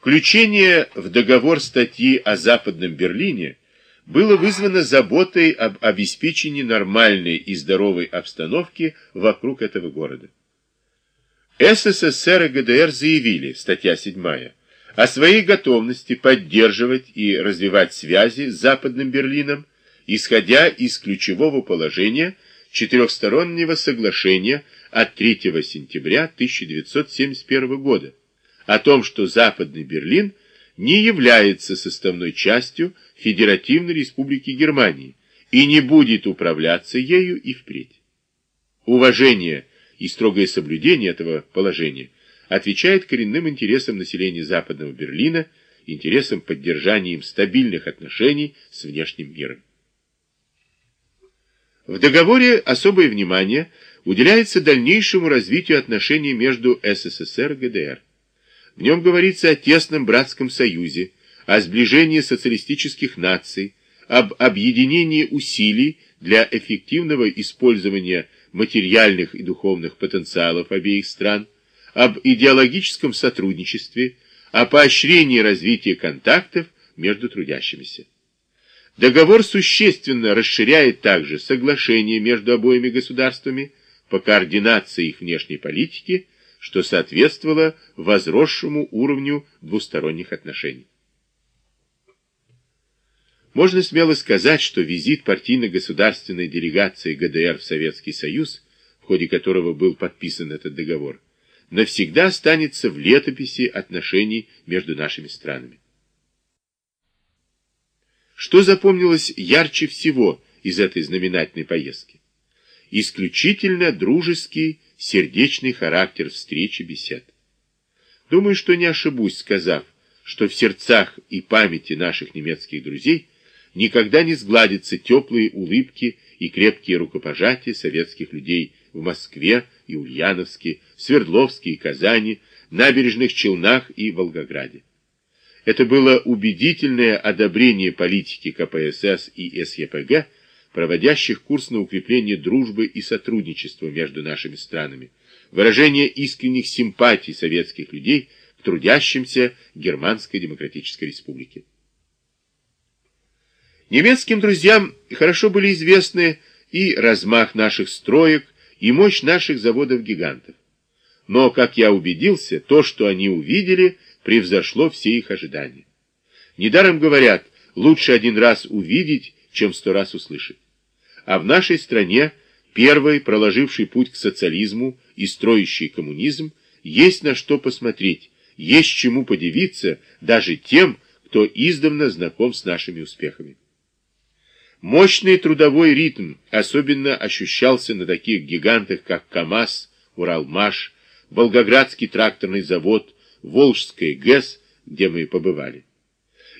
Включение в договор статьи о Западном Берлине было вызвано заботой об обеспечении нормальной и здоровой обстановки вокруг этого города. СССР и ГДР заявили, статья 7, о своей готовности поддерживать и развивать связи с Западным Берлином, исходя из ключевого положения четырехстороннего соглашения от 3 сентября 1971 года о том, что Западный Берлин не является составной частью Федеративной Республики Германии и не будет управляться ею и впредь. Уважение и строгое соблюдение этого положения отвечает коренным интересам населения Западного Берлина, интересам поддержания им стабильных отношений с внешним миром. В договоре особое внимание уделяется дальнейшему развитию отношений между СССР и ГДР. В нем говорится о тесном братском союзе, о сближении социалистических наций, об объединении усилий для эффективного использования материальных и духовных потенциалов обеих стран, об идеологическом сотрудничестве, о поощрении развития контактов между трудящимися. Договор существенно расширяет также соглашение между обоими государствами по координации их внешней политики, что соответствовало возросшему уровню двусторонних отношений. Можно смело сказать, что визит партийно-государственной делегации ГДР в Советский Союз, в ходе которого был подписан этот договор, навсегда останется в летописи отношений между нашими странами. Что запомнилось ярче всего из этой знаменательной поездки? Исключительно дружеский, сердечный характер встречи бесед. Думаю, что не ошибусь, сказав, что в сердцах и памяти наших немецких друзей никогда не сгладятся теплые улыбки и крепкие рукопожатия советских людей в Москве и Ульяновске, Свердловске и Казани, набережных Челнах и Волгограде. Это было убедительное одобрение политики КПСС и СЕПГ, проводящих курс на укрепление дружбы и сотрудничества между нашими странами, выражение искренних симпатий советских людей к трудящимся Германской Демократической Республике. Немецким друзьям хорошо были известны и размах наших строек, и мощь наших заводов-гигантов. Но, как я убедился, то, что они увидели, превзошло все их ожидания. Недаром говорят, лучше один раз увидеть, чем сто раз услышать. А в нашей стране, первой, проложивший путь к социализму и строящий коммунизм, есть на что посмотреть, есть чему подивиться даже тем, кто издавна знаком с нашими успехами. Мощный трудовой ритм особенно ощущался на таких гигантах, как КАМАЗ, Уралмаш, Волгоградский тракторный завод, Волжская ГЭС, где мы побывали.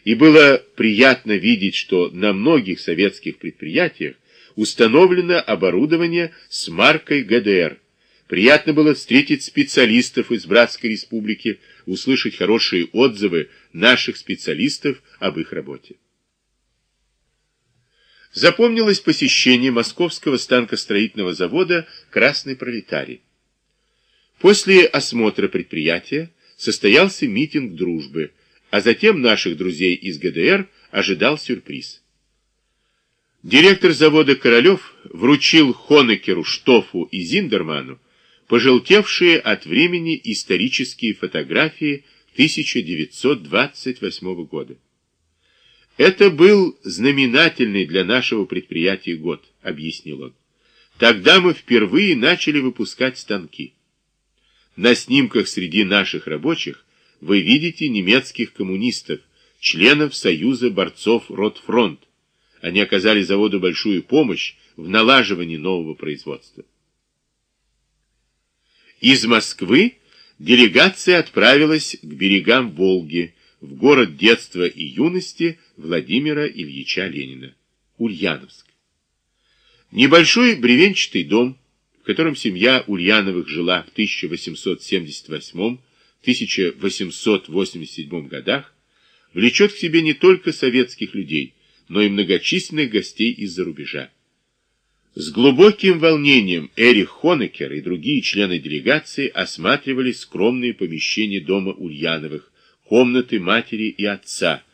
И было приятно видеть, что на многих советских предприятиях установлено оборудование с маркой ГДР. Приятно было встретить специалистов из Братской Республики, услышать хорошие отзывы наших специалистов об их работе. Запомнилось посещение московского станкостроительного завода «Красный пролетарий». После осмотра предприятия состоялся митинг дружбы, а затем наших друзей из ГДР ожидал сюрприз. Директор завода «Королев» вручил Хонекеру, Штофу и Зиндерману пожелтевшие от времени исторические фотографии 1928 года. Это был знаменательный для нашего предприятия год, объяснил он. Тогда мы впервые начали выпускать станки. На снимках среди наших рабочих вы видите немецких коммунистов, членов Союза борцов Ротфронт. Они оказали заводу большую помощь в налаживании нового производства. Из Москвы делегация отправилась к берегам Волги, в город детства и юности Владимира Ильича Ленина, Ульяновск. Небольшой бревенчатый дом, в котором семья Ульяновых жила в 1878-1887 годах, влечет к себе не только советских людей, но и многочисленных гостей из-за рубежа. С глубоким волнением Эрих Хонекер и другие члены делегации осматривали скромные помещения дома Ульяновых, комнаты матери и отца,